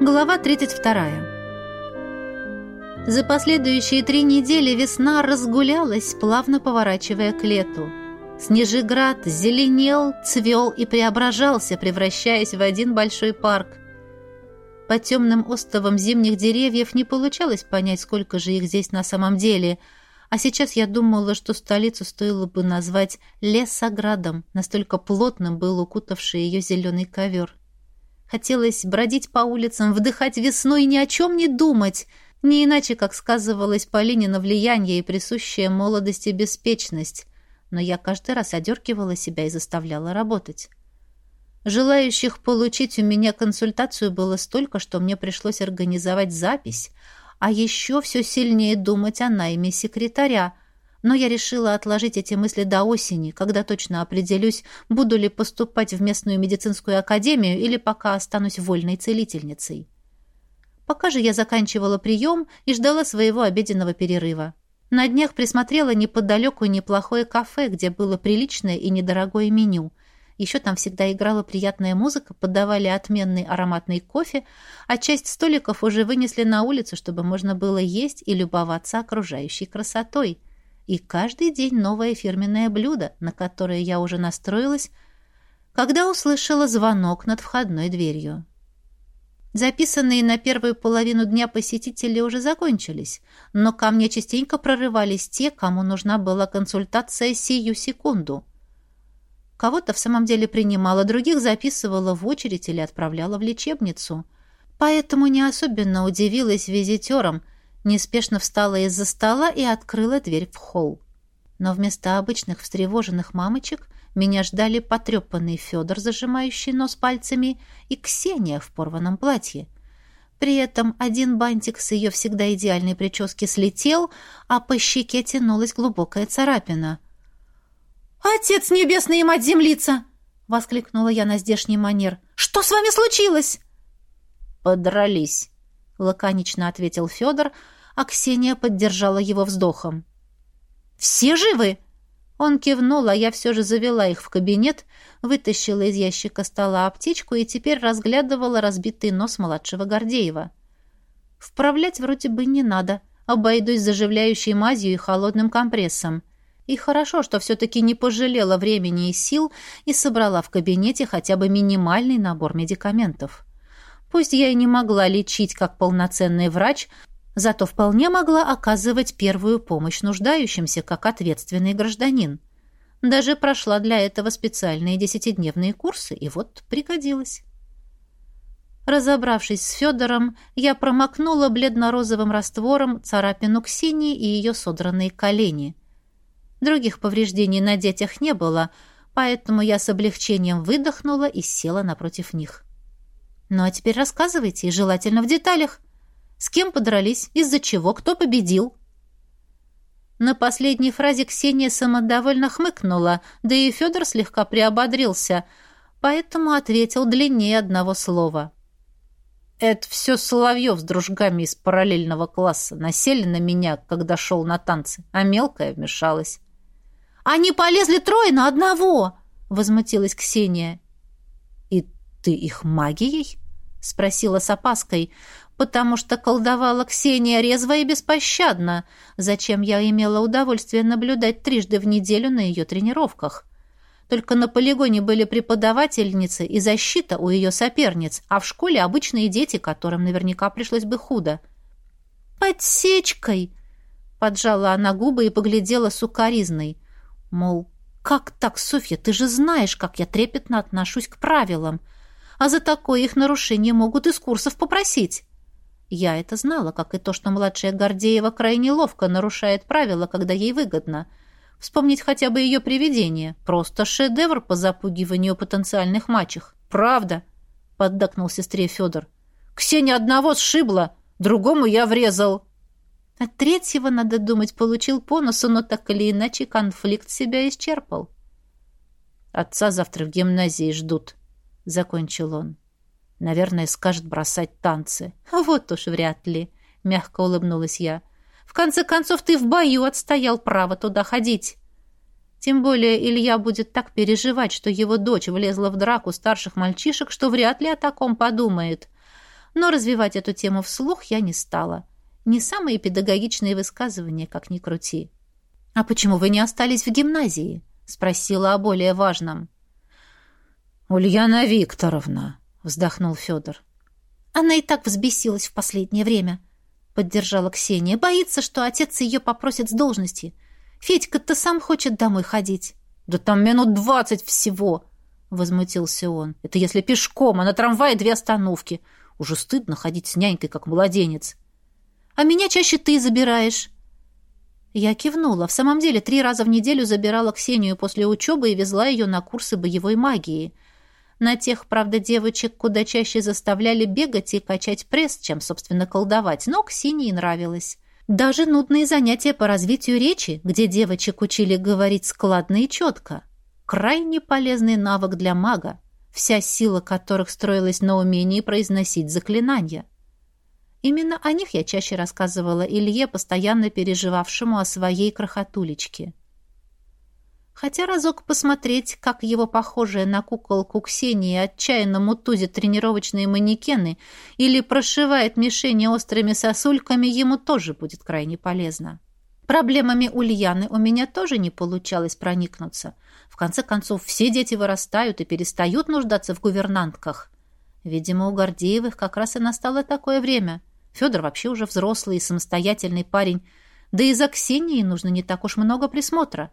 Глава 32. За последующие три недели весна разгулялась, плавно поворачивая к лету. Снежеград зеленел, цвел и преображался, превращаясь в один большой парк. По темным остовам зимних деревьев не получалось понять, сколько же их здесь на самом деле, а сейчас я думала, что столицу стоило бы назвать Лесоградом, настолько плотным был укутавший ее зеленый ковер. Хотелось бродить по улицам, вдыхать весну и ни о чем не думать, не иначе, как сказывалось Полине влияние и присущая молодость и беспечность. Но я каждый раз одеркивала себя и заставляла работать. Желающих получить у меня консультацию было столько, что мне пришлось организовать запись, а еще все сильнее думать о найме секретаря — но я решила отложить эти мысли до осени, когда точно определюсь, буду ли поступать в местную медицинскую академию или пока останусь вольной целительницей. Пока же я заканчивала прием и ждала своего обеденного перерыва. На днях присмотрела неподалеку неплохое кафе, где было приличное и недорогое меню. Еще там всегда играла приятная музыка, подавали отменный ароматный кофе, а часть столиков уже вынесли на улицу, чтобы можно было есть и любоваться окружающей красотой – и каждый день новое фирменное блюдо, на которое я уже настроилась, когда услышала звонок над входной дверью. Записанные на первую половину дня посетители уже закончились, но ко мне частенько прорывались те, кому нужна была консультация сию секунду. Кого-то в самом деле принимала, других записывала в очередь или отправляла в лечебницу. Поэтому не особенно удивилась визитерам – неспешно встала из-за стола и открыла дверь в холл. Но вместо обычных встревоженных мамочек меня ждали потрепанный Федор, зажимающий нос пальцами, и Ксения в порванном платье. При этом один бантик с ее всегда идеальной прически слетел, а по щеке тянулась глубокая царапина. «Отец небесный и мать землица!» — воскликнула я на здешний манер. «Что с вами случилось?» «Подрались», — лаконично ответил Федор, а Ксения поддержала его вздохом. «Все живы?» Он кивнул, а я все же завела их в кабинет, вытащила из ящика стола аптечку и теперь разглядывала разбитый нос младшего Гордеева. Вправлять вроде бы не надо, обойдусь заживляющей мазью и холодным компрессом. И хорошо, что все-таки не пожалела времени и сил и собрала в кабинете хотя бы минимальный набор медикаментов. Пусть я и не могла лечить как полноценный врач, зато вполне могла оказывать первую помощь нуждающимся как ответственный гражданин. Даже прошла для этого специальные десятидневные курсы, и вот пригодилась. Разобравшись с Федором, я промокнула бледно-розовым раствором царапину Ксении и ее содранные колени. Других повреждений на детях не было, поэтому я с облегчением выдохнула и села напротив них. «Ну а теперь рассказывайте, и желательно в деталях», с кем подрались? Из-за чего? Кто победил?» На последней фразе Ксения самодовольно хмыкнула, да и Федор слегка приободрился, поэтому ответил длиннее одного слова. «Это все Соловьев с дружками из параллельного класса насели на меня, когда шел на танцы, а мелкая вмешалась». «Они полезли трое на одного!» — возмутилась Ксения. «И ты их магией?» — спросила с опаской, потому что колдовала Ксения резво и беспощадно, зачем я имела удовольствие наблюдать трижды в неделю на ее тренировках. Только на полигоне были преподавательницы и защита у ее соперниц, а в школе обычные дети, которым наверняка пришлось бы худо. «Подсечкой!» — поджала она губы и поглядела сукоризной. Мол, «Как так, Софья, ты же знаешь, как я трепетно отношусь к правилам, а за такое их нарушение могут из курсов попросить». Я это знала, как и то, что младшая Гордеева крайне ловко нарушает правила, когда ей выгодно. Вспомнить хотя бы ее привидение. Просто шедевр по запугиванию потенциальных мачех. Правда, поддакнул сестре Федор. Ксения одного сшибла, другому я врезал. От третьего, надо думать, получил по носу, но так или иначе конфликт себя исчерпал. Отца завтра в гимназии ждут, закончил он. Наверное, скажет бросать танцы. Вот уж вряд ли, мягко улыбнулась я. В конце концов, ты в бою отстоял право туда ходить. Тем более Илья будет так переживать, что его дочь влезла в драку старших мальчишек, что вряд ли о таком подумает. Но развивать эту тему вслух я не стала. Не самые педагогичные высказывания, как ни крути. «А почему вы не остались в гимназии?» — спросила о более важном. «Ульяна Викторовна», — вздохнул Федор. «Она и так взбесилась в последнее время», — поддержала Ксения. «Боится, что отец ее попросит с должности. Федька-то сам хочет домой ходить». «Да там минут двадцать всего», — возмутился он. «Это если пешком, а на трамвае две остановки. Уже стыдно ходить с нянькой, как младенец». «А меня чаще ты забираешь». Я кивнула. В самом деле, три раза в неделю забирала Ксению после учебы и везла ее на курсы боевой магии. На тех, правда, девочек куда чаще заставляли бегать и качать пресс, чем, собственно, колдовать, но Ксении нравилось. Даже нудные занятия по развитию речи, где девочек учили говорить складно и четко. Крайне полезный навык для мага, вся сила которых строилась на умении произносить заклинания. Именно о них я чаще рассказывала Илье, постоянно переживавшему о своей крохотулечке. Хотя разок посмотреть, как его похожая на куколку Ксении отчаянно мутузит тренировочные манекены или прошивает мишени острыми сосульками, ему тоже будет крайне полезно. Проблемами Ульяны у меня тоже не получалось проникнуться. В конце концов, все дети вырастают и перестают нуждаться в гувернантках. Видимо, у Гордеевых как раз и настало такое время. Федор вообще уже взрослый и самостоятельный парень. Да и за Ксенией нужно не так уж много присмотра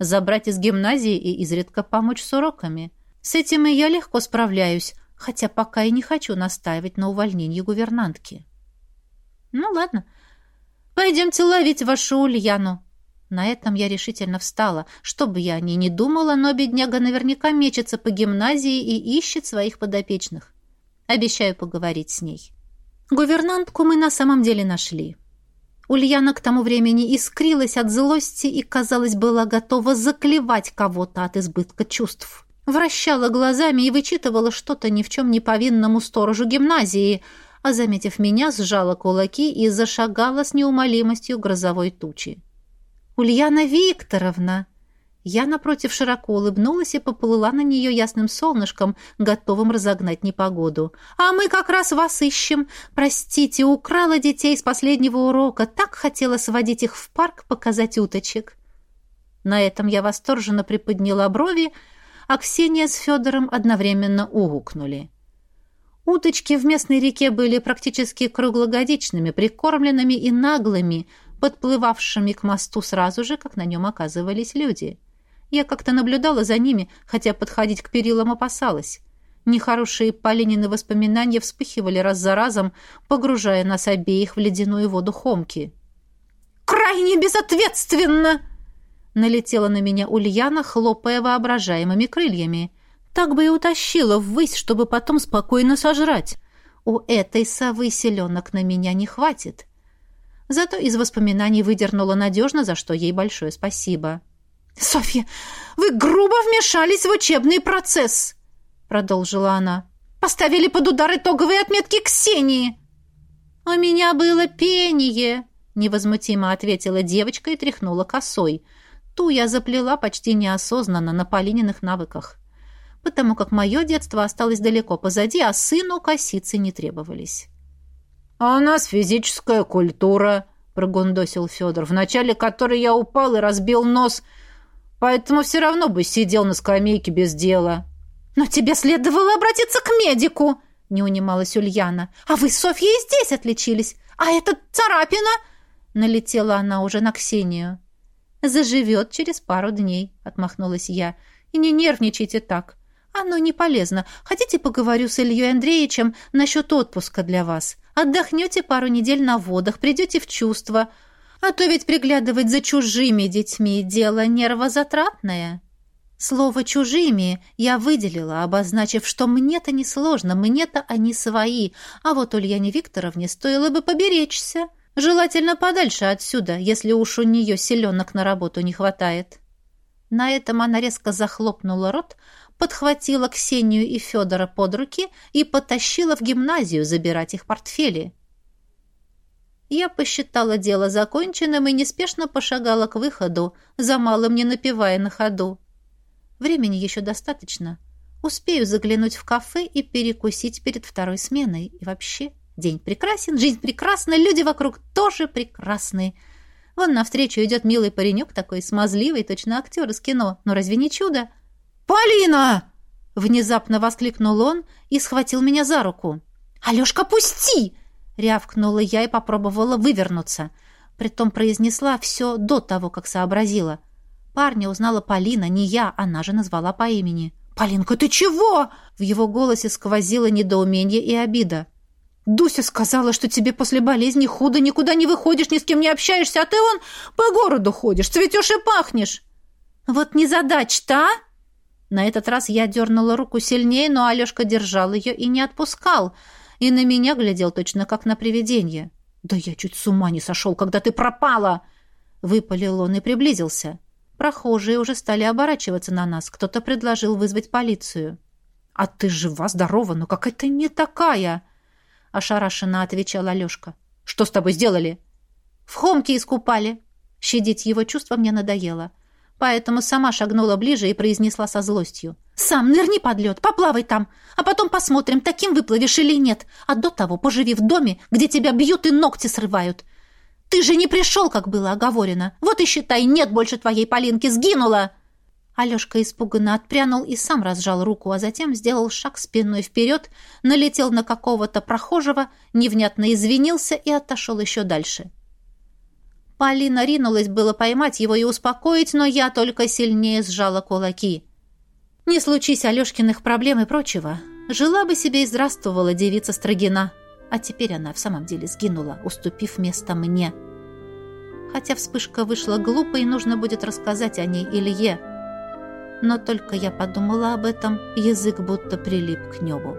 забрать из гимназии и изредка помочь с уроками. С этим и я легко справляюсь, хотя пока и не хочу настаивать на увольнении гувернантки. Ну ладно, пойдемте ловить вашу Ульяну. На этом я решительно встала. Что бы я ней не думала, но бедняга наверняка мечется по гимназии и ищет своих подопечных. Обещаю поговорить с ней. Гувернантку мы на самом деле нашли. Ульяна к тому времени искрилась от злости и, казалось, была готова заклевать кого-то от избытка чувств. Вращала глазами и вычитывала что-то ни в чем не повинному сторожу гимназии, а, заметив меня, сжала кулаки и зашагала с неумолимостью грозовой тучи. «Ульяна Викторовна!» Я, напротив, широко улыбнулась и поплыла на нее ясным солнышком, готовым разогнать непогоду. «А мы как раз вас ищем. Простите, украла детей с последнего урока. Так хотела сводить их в парк, показать уточек». На этом я восторженно приподняла брови, а Ксения с Федором одновременно угукнули. Уточки в местной реке были практически круглогодичными, прикормленными и наглыми, подплывавшими к мосту сразу же, как на нем оказывались люди. — я как-то наблюдала за ними, хотя подходить к перилам опасалась. Нехорошие Полинины воспоминания вспыхивали раз за разом, погружая нас обеих в ледяную воду Хомки. «Крайне безответственно!» Налетела на меня Ульяна, хлопая воображаемыми крыльями. Так бы и утащила ввысь, чтобы потом спокойно сожрать. У этой совы селенок на меня не хватит. Зато из воспоминаний выдернула надежно, за что ей большое спасибо. «Софья, вы грубо вмешались в учебный процесс!» продолжила она. «Поставили под удар итоговые отметки Ксении!» «У меня было пение!» невозмутимо ответила девочка и тряхнула косой. Ту я заплела почти неосознанно на Полининых навыках, потому как мое детство осталось далеко позади, а сыну косицы не требовались. «А у нас физическая культура», — прогундосил Федор, в начале которой я упал и разбил нос — Поэтому все равно бы сидел на скамейке без дела. Но тебе следовало обратиться к медику, не унималась Ульяна. А вы, Софья, и здесь отличились. А эта царапина? Налетела она уже на Ксению. Заживет через пару дней, отмахнулась я. И не нервничайте так. Оно не полезно. Хотите, поговорю с Ильей Андреевичем насчет отпуска для вас? Отдохнете пару недель на водах, придете в чувство. А то ведь приглядывать за чужими детьми – дело нервозатратное. Слово «чужими» я выделила, обозначив, что мне-то несложно, мне-то они свои, а вот Ульяне Викторовне стоило бы поберечься. Желательно подальше отсюда, если уж у нее селенок на работу не хватает. На этом она резко захлопнула рот, подхватила Ксению и Федора под руки и потащила в гимназию забирать их портфели. Я посчитала дело законченным и неспешно пошагала к выходу, за малым не напивая на ходу. Времени еще достаточно. Успею заглянуть в кафе и перекусить перед второй сменой. И вообще День прекрасен, жизнь прекрасна, люди вокруг тоже прекрасны. Вон навстречу идет милый паренек такой смазливый, точно актер из кино. Но разве не чудо? «Полина!» — внезапно воскликнул он и схватил меня за руку. «Алешка, пусти!» — рявкнула я и попробовала вывернуться. Притом произнесла все до того, как сообразила. Парня узнала Полина, не я, она же назвала по имени. «Полинка, ты чего?» В его голосе сквозило недоумение и обида. «Дуся сказала, что тебе после болезни худо, никуда не выходишь, ни с кем не общаешься, а ты он по городу ходишь, цветешь и пахнешь». «Вот не задача-то, а?» На этот раз я дернула руку сильнее, но Алешка держал ее и не отпускал, и на меня глядел точно как на привидение. «Да я чуть с ума не сошел, когда ты пропала!» Выпалил он и приблизился. Прохожие уже стали оборачиваться на нас. Кто-то предложил вызвать полицию. «А ты жива-здорова, но какая-то не такая!» Ошарашенно отвечал Алешка. «Что с тобой сделали?» «В Хомке искупали». Щадить его чувства мне надоело. Поэтому сама шагнула ближе и произнесла со злостью. «Сам нырни под лед, поплавай там, а потом посмотрим, таким выплывешь или нет. А до того поживи в доме, где тебя бьют и ногти срывают. Ты же не пришел, как было оговорено. Вот и считай, нет больше твоей Полинки, сгинула!» Алешка испуганно отпрянул и сам разжал руку, а затем сделал шаг спиной вперед, налетел на какого-то прохожего, невнятно извинился и отошел еще дальше. Полина ринулась было поймать его и успокоить, но я только сильнее сжала кулаки. Не случись Алешкиных проблем и прочего, жила бы себе и здравствовала девица Строгина. А теперь она в самом деле сгинула, уступив место мне. Хотя вспышка вышла глупо, и нужно будет рассказать о ней Илье. Но только я подумала об этом, язык будто прилип к небу.